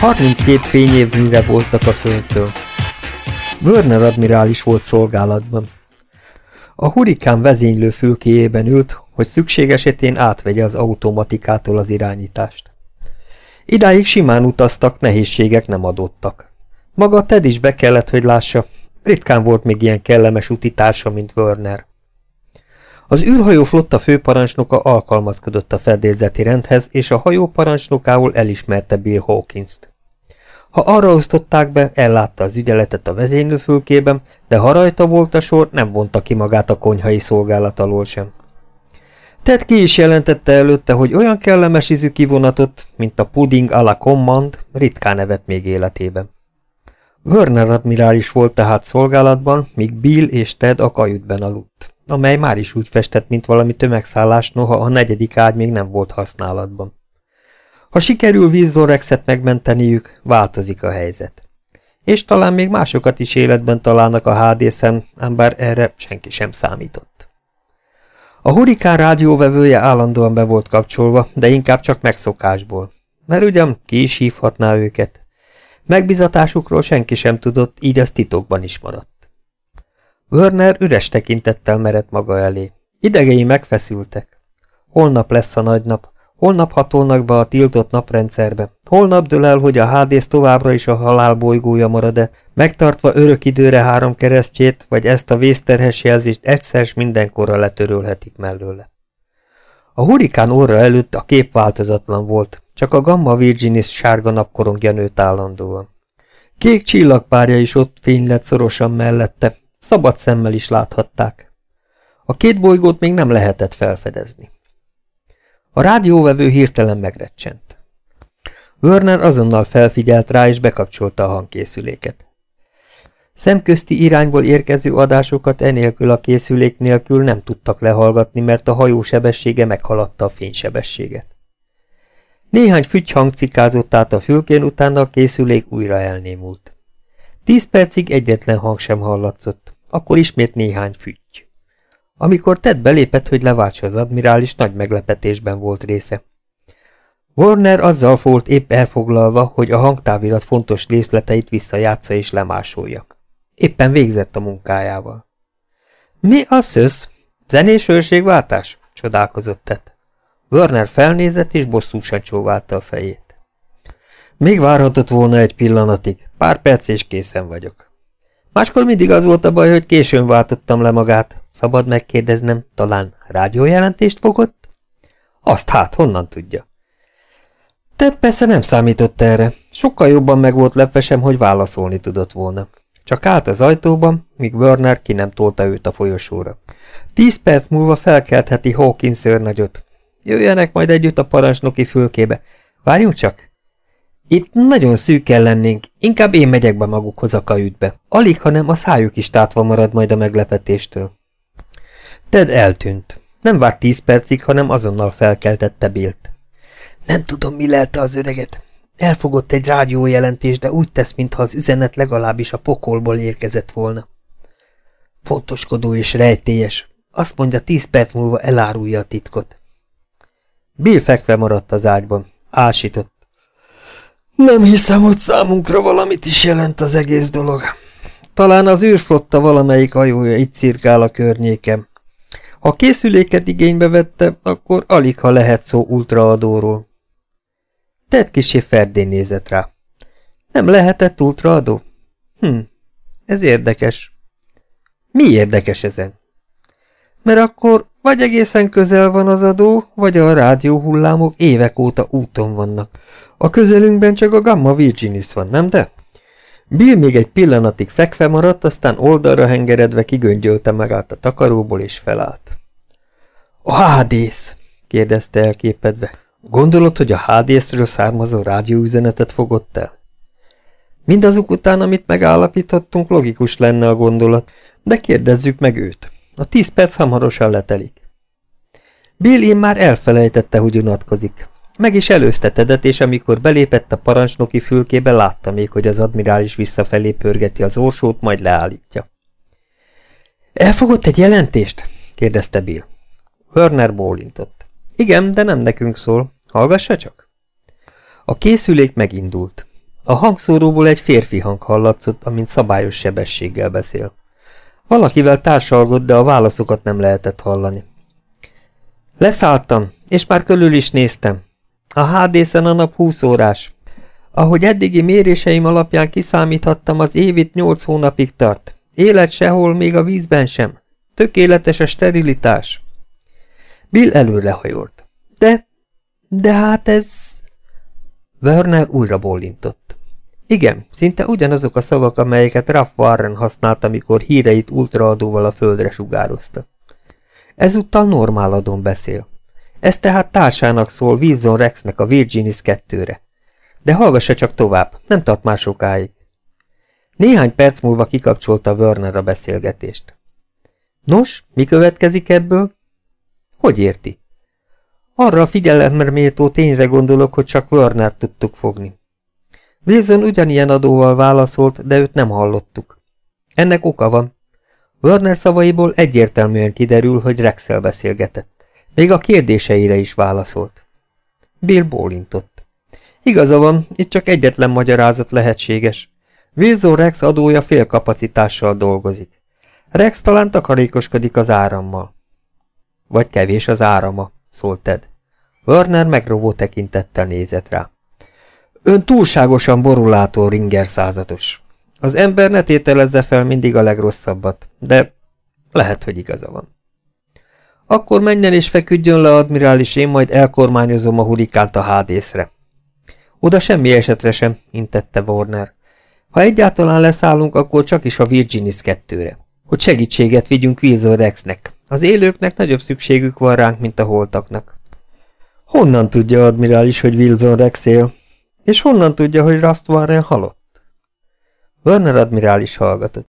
32 fényévnyire voltak a földtől. Werner admirális volt szolgálatban. A hurikán vezénylő fülkéjében ült, hogy szükség esetén átvegye az automatikától az irányítást. Idáig simán utaztak, nehézségek nem adottak. Maga Ted is be kellett, hogy lássa, ritkán volt még ilyen kellemes utitársa, mint Werner. Az űrhajó flotta főparancsnoka alkalmazkodott a fedélzeti rendhez, és a hajó parancsnokául elismerte Bill Hawkins-t. Ha arra osztották be, ellátta az ügyeletet a vezénylőfülkében, de ha rajta volt a sor, nem vonta ki magát a konyhai szolgálat alól sem. Ted ki is jelentette előtte, hogy olyan kellemes ízű kivonatot, mint a pudding a la command, ritkán evett még életében. Werner admirális volt tehát szolgálatban, míg Bill és Ted a kajütben aludt, amely már is úgy festett, mint valami tömegszállás, noha a negyedik ágy még nem volt használatban. Ha sikerül vízzorexet megmenteniük, változik a helyzet. És talán még másokat is életben találnak a hádészen, ám bár erre senki sem számított. A hurikán rádióvevője állandóan be volt kapcsolva, de inkább csak megszokásból, mert ugyan ki is hívhatná őket. Megbizatásukról senki sem tudott, így az titokban is maradt. Werner üres tekintettel merett maga elé. Idegei megfeszültek. Holnap lesz a nagy nap, Holnap hatolnak be a tiltott naprendszerbe. Holnap dől el, hogy a Hádész továbbra is a halál bolygója marad-e, megtartva örök időre három keresztjét, vagy ezt a vészterhes jelzést egyszer s mindenkorra letörölhetik mellőle. A hurikán óra előtt a kép változatlan volt, csak a Gamma Virginis sárga napkorongja nőtt állandóan. Kék csillagpárja is ott fénylett szorosan mellette, szabad szemmel is láthatták. A két bolygót még nem lehetett felfedezni. A rádióvevő hirtelen megrecsent. Werner azonnal felfigyelt rá, és bekapcsolta a hangkészüléket. Szemközti irányból érkező adásokat enélkül a készülék nélkül nem tudtak lehallgatni, mert a hajó sebessége meghaladta a fénysebességet. Néhány fügy hang cikázott át a fülkén, utána a készülék újra elnémult. Tíz percig egyetlen hang sem hallatszott, akkor ismét néhány fügy. Amikor Ted belépett, hogy leváltsa az admirális, nagy meglepetésben volt része. Warner azzal volt épp elfoglalva, hogy a hangtávirat fontos részleteit visszajátsza és lemásolja. Éppen végzett a munkájával. Mi a szösz? Zenés őrségváltás? csodálkozott Ted. Werner felnézett és bosszúsan csóválta a fejét. Még várhatott volna egy pillanatig, pár perc és készen vagyok. Máskor mindig az volt a baj, hogy későn váltottam le magát. Szabad megkérdeznem, talán rádiójelentést fogott? Azt hát, honnan tudja? Ted persze nem számított erre. Sokkal jobban meg volt lepve hogy válaszolni tudott volna. Csak állt az ajtóban, míg Werner ki nem tolta őt a folyosóra. Tíz perc múlva felkeltheti Hawkins őrnagyot. Jöjjenek majd együtt a parancsnoki fülkébe. Várjunk csak! Itt nagyon szűkkel lennénk, inkább én megyek be magukhoz a kajütbe. Alig, hanem a szájuk is tátva marad majd a meglepetéstől. Ted eltűnt. Nem várt tíz percig, hanem azonnal felkeltette Bilt. Nem tudom, mi lelte az öreget. Elfogott egy rádiójelentés, de úgy tesz, mintha az üzenet legalábbis a pokolból érkezett volna. Fontoskodó és rejtélyes. Azt mondja, tíz perc múlva elárulja a titkot. Bill fekve maradt az ágyban. Ásított. Nem hiszem, hogy számunkra valamit is jelent az egész dolog. Talán az űrflotta valamelyik hajója itt cirkál a környéken. Ha készüléket igénybe vette, akkor alig ha lehet szó ultraadóról. Ted kisé Ferdén nézett rá. Nem lehetett ultraadó? Hm, ez érdekes. Mi érdekes ezen? Mert akkor vagy egészen közel van az adó, vagy a rádióhullámok évek óta úton vannak. A közelünkben csak a Gamma Virginis van, nem de? Bill még egy pillanatig fekve maradt, aztán oldalra hengeredve kigöngyölte magát a takaróból és felállt. A hádész! kérdezte elképedve. Gondolod, hogy a hádészről származó rádióüzenetet fogott el? Mindazok után, amit megállapítottunk, logikus lenne a gondolat, de kérdezzük meg őt. A tíz perc hamarosan letelik. Bill én már elfelejtette, hogy unatkozik. Meg is előztetedet, és amikor belépett a parancsnoki fülkébe, látta még, hogy az admirális visszafelé pörgeti az orsót, majd leállítja. Elfogott egy jelentést? kérdezte Bill. Werner bólintott. Igen, de nem nekünk szól. Hallgassa csak. A készülék megindult. A hangszóróból egy férfi hang hallatszott, amint szabályos sebességgel beszél. Valakivel társalgott, de a válaszokat nem lehetett hallani. Leszálltam, és már körül is néztem. A HD-szen a nap 20 órás. Ahogy eddigi méréseim alapján kiszámíthattam, az évit 8 hónapig tart. Élet sehol, még a vízben sem. Tökéletes a sterilitás. Bill előrehajolt. De, de hát ez... Werner újra bólintott. Igen, szinte ugyanazok a szavak, amelyeket Raff Warren használt, amikor híreit ultraadóval a földre sugározta. Ezúttal normáladon beszél. Ez tehát társának szól Wilson Rexnek a Virginis kettőre. De hallgassa csak tovább, nem tart már sokáig. Néhány perc múlva kikapcsolta Werner a beszélgetést. Nos, mi következik ebből? Hogy érti? Arra a figyelemre méltó tényre gondolok, hogy csak Werner tudtuk fogni. Wilson ugyanilyen adóval válaszolt, de őt nem hallottuk. Ennek oka van. Werner szavaiból egyértelműen kiderül, hogy Rexel beszélgetett. Még a kérdéseire is válaszolt. Bill bólintott. Igaza van, itt csak egyetlen magyarázat lehetséges. Wilson Rex adója félkapacitással dolgozik. Rex talán takarékoskodik az árammal. Vagy kevés az árama, szólt Ted. Werner megrovó tekintettel nézett rá. Ön túlságosan borulátó ringer százatos. Az ember ne tételezze fel mindig a legrosszabbat, de lehet, hogy igaza van. Akkor menjen és feküdjön le, admirális, én majd elkormányozom a hurikánt a hádészre. Oda semmi esetre sem, intette Warner. Ha egyáltalán leszállunk, akkor csak is a Virginis kettőre. Hogy segítséget vigyünk Wilson Rexnek. Az élőknek nagyobb szükségük van ránk, mint a holtaknak. Honnan tudja, admirális, hogy Wilson Rex él? És honnan tudja, hogy Raft Warren halott? Werner admirális hallgatott.